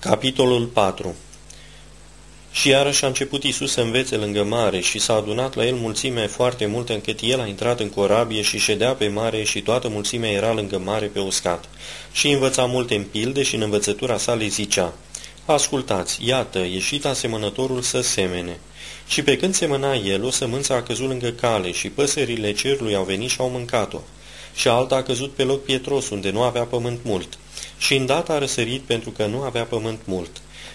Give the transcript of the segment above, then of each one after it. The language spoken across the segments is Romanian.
Capitolul 4 Și iarăși a început Isus să învețe lângă mare și s-a adunat la el mulțime foarte multă încât el a intrat în corabie și ședea pe mare și toată mulțimea era lângă mare pe uscat. Și învăța multe în pilde și în învățătura sa le zicea, Ascultați, iată, ieșit asemănătorul să semene. Și pe când semăna el, o sămânță a căzut lângă cale și păsările cerului au venit și au mâncat-o. Și alta a căzut pe loc pietros, unde nu avea pământ mult și îndată a răsărit pentru că nu avea pământ mult.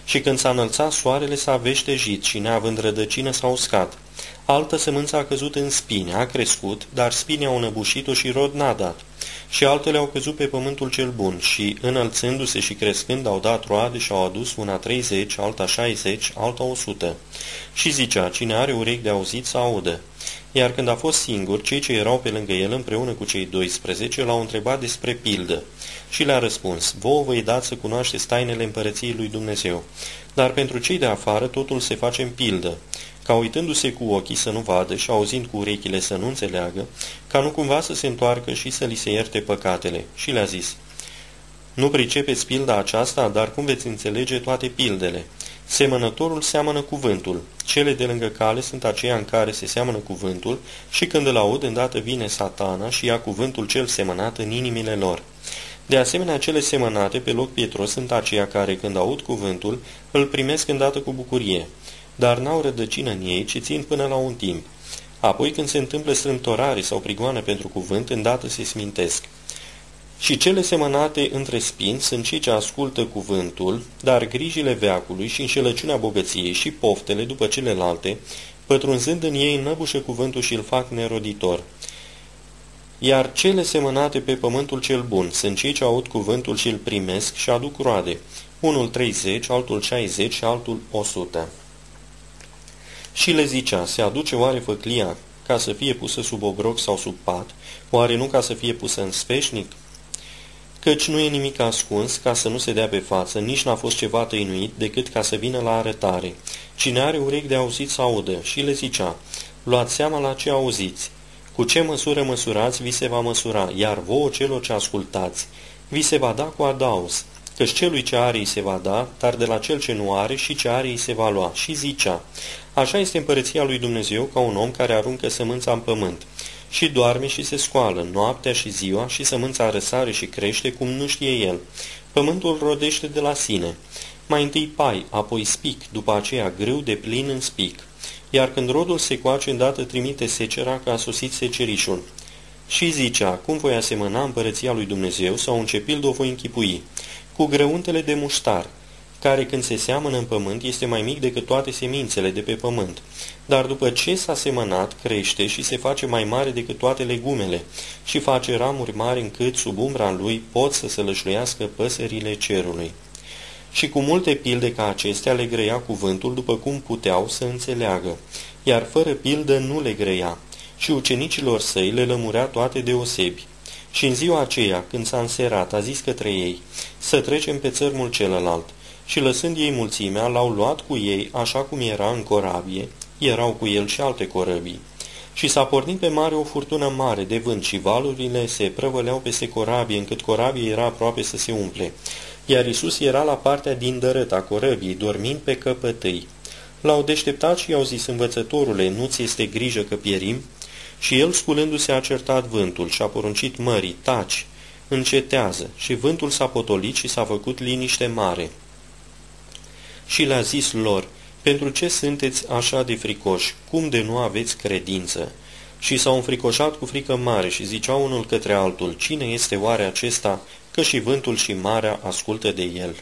Și când s-a înălțat, soarele s-a veștejit și neavând rădăcină s-a uscat. Altă sămânță a căzut în spine, a crescut, dar spine au înăbușit-o și rod n-a dat. Și altele au căzut pe pământul cel bun și, înălțându-se și crescând, au dat roade și au adus una 30, alta 60, alta 100. Și zicea, cine are urechi de auzit să audă. Iar când a fost singur, cei ce erau pe lângă el împreună cu cei 12 l-au întrebat despre pildă și le-a răspuns, vouă vă dați să cunoașteți tainele împărăției lui Dumnezeu, dar pentru cei de afară totul se face în pildă, ca uitându-se cu ochii să nu vadă și auzind cu urechile să nu înțeleagă, ca nu cumva să se întoarcă și să li se ierte păcatele. Și le-a zis, nu pricepeți pilda aceasta, dar cum veți înțelege toate pildele? Semănătorul seamănă cuvântul. Cele de lângă cale sunt aceia în care se seamănă cuvântul și când îl aud, îndată vine satana și ia cuvântul cel semănat în inimile lor. De asemenea, cele semănate pe loc pietros sunt aceia care, când aud cuvântul, îl primesc îndată cu bucurie, dar n-au rădăcină în ei, ci țin până la un timp. Apoi, când se întâmplă strâmtorare sau prigoană pentru cuvânt, îndată se smintesc. Și cele semănate între spini sunt cei ce ascultă cuvântul, dar grijile veacului și înșelăciunea bogăției și poftele după celelalte, pătrunzând în ei, năbușă cuvântul și îl fac neroditor. Iar cele semănate pe pământul cel bun sunt cei ce aud cuvântul și îl primesc și aduc roade, unul 30, altul 60 și altul 100. Și le zicea, se aduce oare făclia ca să fie pusă sub obroc sau sub pat, oare nu ca să fie pusă în sfeșnic? Căci nu e nimic ascuns ca să nu se dea pe față, nici n-a fost ceva tăinuit decât ca să vină la arătare. Cine are urechi de auzit să audă. Și le zicea, luați seama la ce auziți, cu ce măsură măsurați, vi se va măsura, iar vouă celor ce ascultați, vi se va da cu adaus, căci celui ce are îi se va da, dar de la cel ce nu are și ce are îi se va lua. Și zicea, așa este împărăția lui Dumnezeu ca un om care aruncă sămânța în pământ și doarme și se scoală, noaptea și ziua, și sămânța răsare și crește cum nu știe el. Pământul rodește de la sine. Mai întâi pai, apoi spic, după aceea grâu de plin în spic iar când rodul se coace, îndată trimite secera că a sosit secerișul. Și zicea, cum voi asemăna împărăția lui Dumnezeu sau un cepil o voi închipui, cu grăuntele de muștar, care când se seamănă în pământ este mai mic decât toate semințele de pe pământ, dar după ce s-a semănat, crește și se face mai mare decât toate legumele și face ramuri mari încât sub umbra lui pot să se lășluiască păsările cerului. Și cu multe pilde ca acestea le grăia cuvântul după cum puteau să înțeleagă, iar fără pildă nu le grăia, și ucenicilor săi le lămurea toate deosebi. Și în ziua aceea, când s-a înserat, a zis către ei, să trecem pe țărmul celălalt, și lăsând ei mulțimea, l-au luat cu ei, așa cum era în corabie, erau cu el și alte corăbii. Și s-a pornit pe mare o furtună mare de vânt și valurile se prăvăleau peste corabie, încât corabie era aproape să se umple iar Isus era la partea din dărât a corăbii, dormind pe căpătâi. L-au deșteptat și i-au zis, învățătorule, nu-ți este grijă că pierim? Și el, sculându-se, a certat vântul și a poruncit mării, taci, încetează, și vântul s-a potolit și s-a făcut liniște mare. Și le-a zis lor, pentru ce sunteți așa de fricoși? Cum de nu aveți credință? Și s-au înfricoșat cu frică mare și ziceau unul către altul, cine este oare acesta că și vântul și marea ascultă de el.